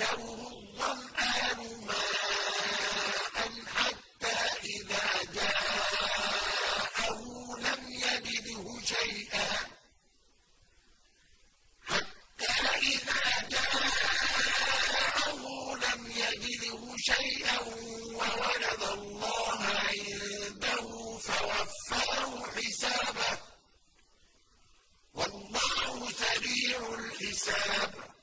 يَحْسَبُهُ الظَّمْآنُ مَاءً حَتَّىٰ إِذَا جَاءَهُ لَمْ يَجِدْهُ شَيْئًا. حَتَّىٰ إِذَا جَاءَهُ لَمْ يَجِدْهُ شَيْئًا وَوَجَدَ اللَّهَ عِندَهُ فَوَفَّاهُ حِسَابَهُ. وَاللَّهُ سَرِيعُ الْحِسَابِ.